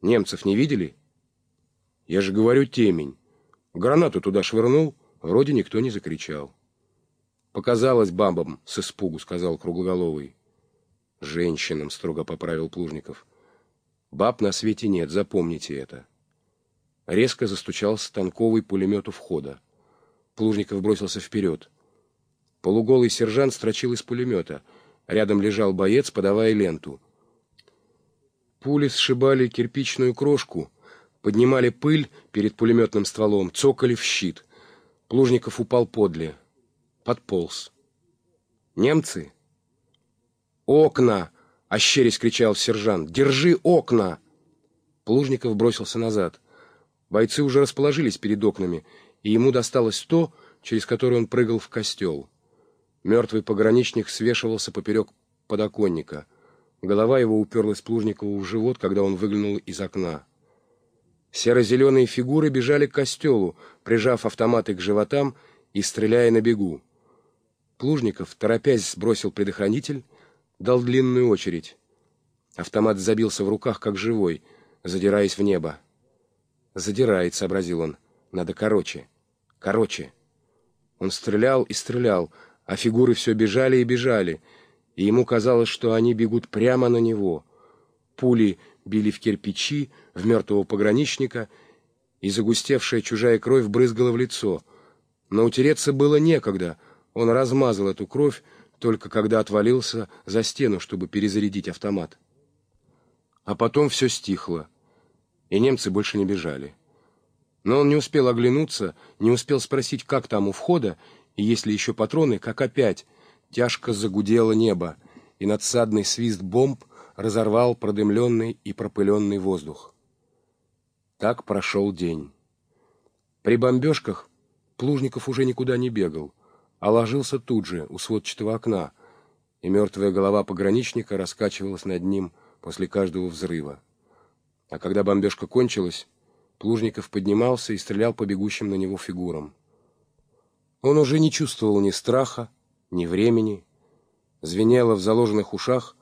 Немцев не видели? Я же говорю, темень. Гранату туда швырнул, вроде никто не закричал. Показалось бабам с испугу, сказал Круглоголовый. Женщинам, строго поправил Плужников. Баб на свете нет, запомните это. Резко застучал станковый пулемет у входа. Плужников бросился вперед. Полуголый сержант строчил из пулемета. Рядом лежал боец, подавая ленту. Пули сшибали кирпичную крошку, поднимали пыль перед пулеметным стволом, цокали в щит. Плужников упал подле, подполз. «Немцы?» «Окна!» — ощерясь кричал сержант. «Держи окна!» Плужников бросился назад. Бойцы уже расположились перед окнами, и ему досталось то, через которое он прыгал в костел. Мертвый пограничник свешивался поперек подоконника — Голова его уперлась Плужникову в живот, когда он выглянул из окна. Серо-зеленые фигуры бежали к костелу, прижав автоматы к животам и стреляя на бегу. Плужников, торопясь, сбросил предохранитель, дал длинную очередь. Автомат забился в руках, как живой, задираясь в небо. «Задирает», — сообразил он. «Надо короче. Короче». Он стрелял и стрелял, а фигуры все бежали и бежали — и ему казалось, что они бегут прямо на него. Пули били в кирпичи, в мертвого пограничника, и загустевшая чужая кровь брызгала в лицо. Но утереться было некогда. Он размазал эту кровь, только когда отвалился за стену, чтобы перезарядить автомат. А потом все стихло, и немцы больше не бежали. Но он не успел оглянуться, не успел спросить, как там у входа, и есть ли еще патроны, как опять — Тяжко загудело небо, и надсадный свист бомб разорвал продымленный и пропыленный воздух. Так прошел день. При бомбежках Плужников уже никуда не бегал, а ложился тут же, у сводчатого окна, и мертвая голова пограничника раскачивалась над ним после каждого взрыва. А когда бомбежка кончилась, Плужников поднимался и стрелял по бегущим на него фигурам. Он уже не чувствовал ни страха, ни времени. Звенело в заложенных ушах,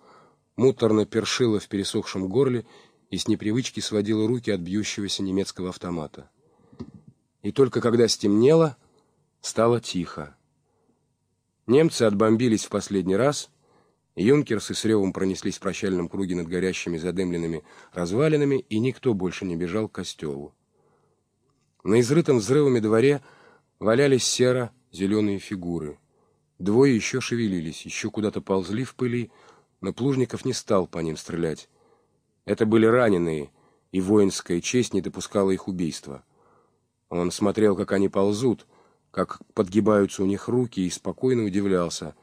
муторно першило в пересохшем горле и с непривычки сводило руки от бьющегося немецкого автомата. И только когда стемнело, стало тихо. Немцы отбомбились в последний раз, юнкерсы с ревом пронеслись в прощальном круге над горящими задымленными развалинами, и никто больше не бежал к костелу. На изрытом взрывами дворе валялись серо-зеленые фигуры — Двое еще шевелились, еще куда-то ползли в пыли, но Плужников не стал по ним стрелять. Это были раненые, и воинская честь не допускала их убийства. Он смотрел, как они ползут, как подгибаются у них руки, и спокойно удивлялся,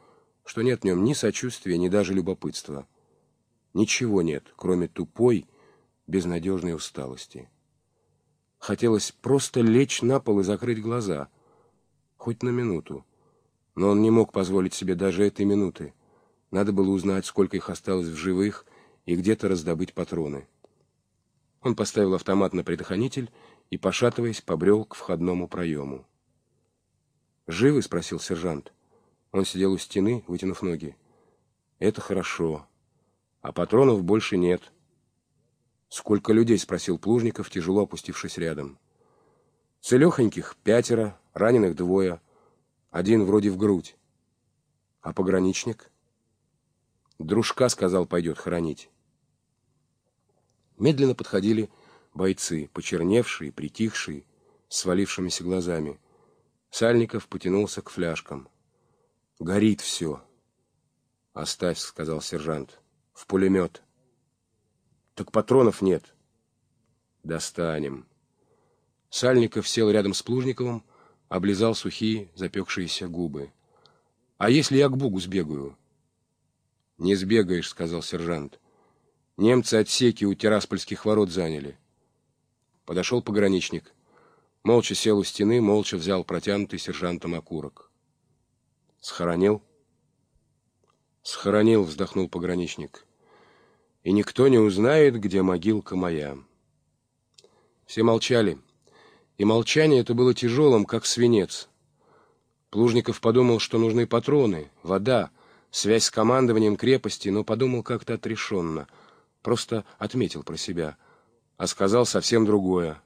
что нет в нем ни сочувствия, ни даже любопытства. Ничего нет, кроме тупой, безнадежной усталости. Хотелось просто лечь на пол и закрыть глаза, хоть на минуту. Но он не мог позволить себе даже этой минуты. Надо было узнать, сколько их осталось в живых, и где-то раздобыть патроны. Он поставил автомат на предохранитель и, пошатываясь, побрел к входному проему. «Живы?» — спросил сержант. Он сидел у стены, вытянув ноги. «Это хорошо. А патронов больше нет». «Сколько людей?» — спросил Плужников, тяжело опустившись рядом. «Целехоньких пятеро, раненых двое». Один вроде в грудь. А пограничник? Дружка, сказал, пойдет хоронить. Медленно подходили бойцы, почерневшие, притихшие, свалившимися глазами. Сальников потянулся к фляжкам. «Горит все». «Оставь», — сказал сержант. «В пулемет». «Так патронов нет». «Достанем». Сальников сел рядом с Плужниковым, облизал сухие запекшиеся губы. «А если я к Бугу сбегаю?» «Не сбегаешь», — сказал сержант. «Немцы отсеки у Тираспольских ворот заняли». Подошел пограничник. Молча сел у стены, молча взял протянутый сержантом окурок. «Схоронил?» «Схоронил», — вздохнул пограничник. «И никто не узнает, где могилка моя». Все молчали и молчание это было тяжелым, как свинец. Плужников подумал, что нужны патроны, вода, связь с командованием крепости, но подумал как-то отрешенно, просто отметил про себя. а сказал совсем другое.